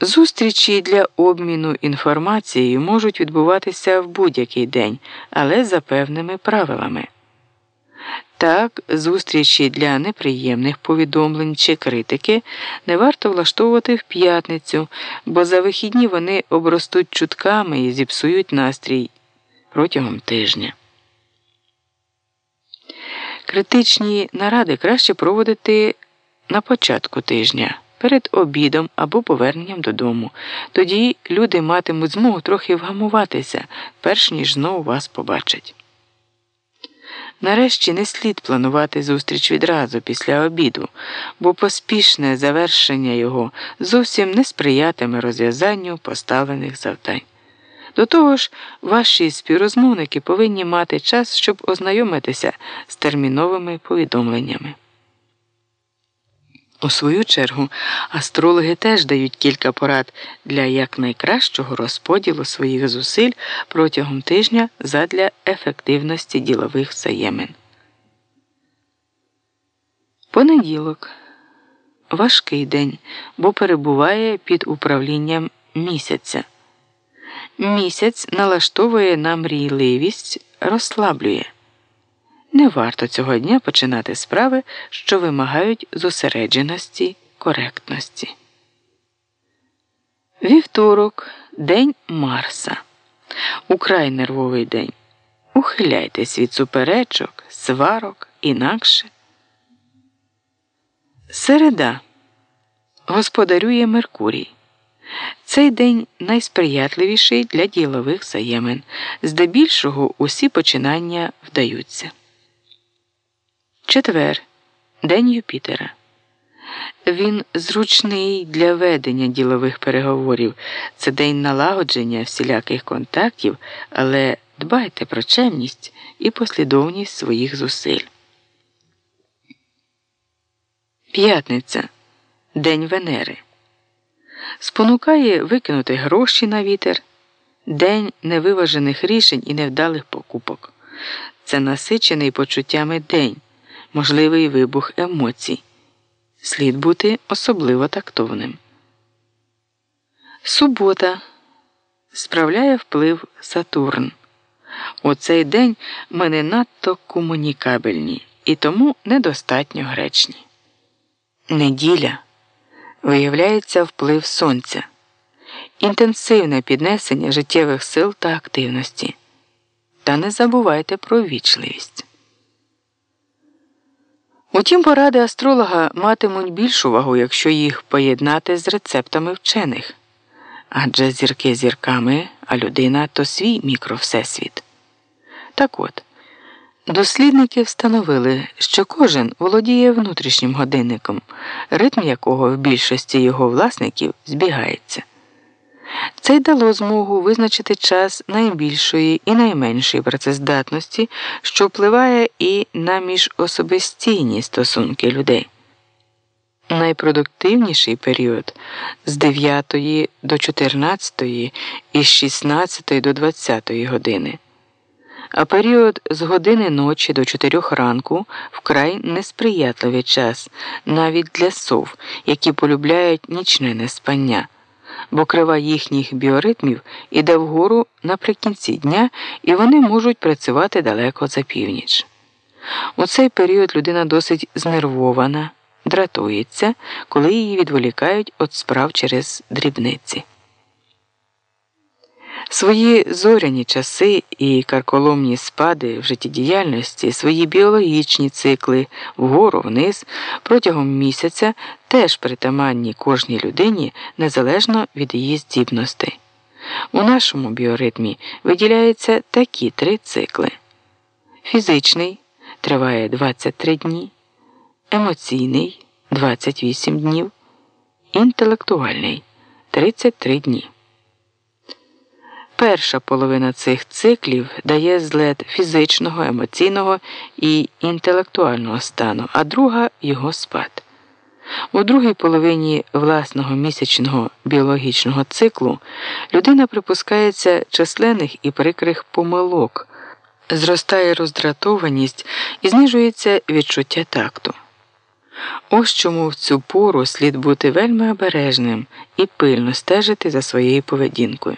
Зустрічі для обміну інформацією можуть відбуватися в будь-який день, але за певними правилами. Так, зустрічі для неприємних повідомлень чи критики не варто влаштовувати в п'ятницю, бо за вихідні вони обростуть чутками і зіпсують настрій протягом тижня. Критичні наради краще проводити на початку тижня перед обідом або поверненням додому. Тоді люди матимуть змогу трохи вгамуватися, перш ніж знову вас побачать. Нарешті не слід планувати зустріч відразу після обіду, бо поспішне завершення його зовсім не сприятиме розв'язанню поставлених завдань. До того ж, ваші співрозмовники повинні мати час, щоб ознайомитися з терміновими повідомленнями. У свою чергу, астрологи теж дають кілька порад для якнайкращого розподілу своїх зусиль протягом тижня задля ефективності ділових взаємин. Понеділок важкий день, бо перебуває під управлінням місяця. Місяць налаштовує на мрійливість, розслаблює. Не варто цього дня починати справи, що вимагають зосередженості, коректності. Вівторок День Марса. Украй нервовий день. Ухиляйтесь від суперечок, сварок, інакше. Середа господарює Меркурій. Цей день найсприятливіший для ділових взаємин. Здебільшого усі починання вдаються. Четвер День Юпітера. Він зручний для ведення ділових переговорів. Це день налагодження всіляких контактів, але дбайте про чемність і послідовність своїх зусиль. П'ятниця День Венери. Спонукає викинути гроші на вітер. День невиважених рішень і невдалих покупок. Це насичений почуттями день можливий вибух емоцій. Слід бути особливо тактовним. Субота справляє вплив Сатурн. У цей день ми не надто комунікабельні і тому недостатньо гречні. Неділя виявляється вплив сонця, інтенсивне піднесення життєвих сил та активності. Та не забувайте про вічливість. Утім, поради астролога матимуть більшу вагу, якщо їх поєднати з рецептами вчених. Адже зірки зірками, а людина то свій мікровсесвіт. Так от, дослідники встановили, що кожен володіє внутрішнім годинником, ритм якого в більшості його власників збігається. Це й дало змогу визначити час найбільшої і найменшої працездатності, що впливає і на міжособистійні стосунки людей. Найпродуктивніший період з 9 до 14 і з 16 до 20 години, а період з години ночі до 4 ранку вкрай несприятливий час навіть для сов, які полюбляють нічне неспання бо крива їхніх біоритмів іде вгору наприкінці дня, і вони можуть працювати далеко за північ. У цей період людина досить знервована, дратується, коли її відволікають від справ через дрібниці. Свої зоряні часи і карколомні спади в життєдіяльності, свої біологічні цикли вгору вниз протягом місяця теж притаманні кожній людині незалежно від її здібностей. У нашому біоритмі виділяються такі три цикли: фізичний триває 23 дні, емоційний 28 днів, інтелектуальний 33 дні. Перша половина цих циклів дає злет фізичного, емоційного і інтелектуального стану, а друга його спад. У другій половині власного місячного біологічного циклу людина припускається численних і прикрих помилок, зростає роздратованість і знижується відчуття такту. Ось чому в цю пору слід бути вельми обережним і пильно стежити за своєю поведінкою.